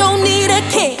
don't need a king.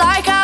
like I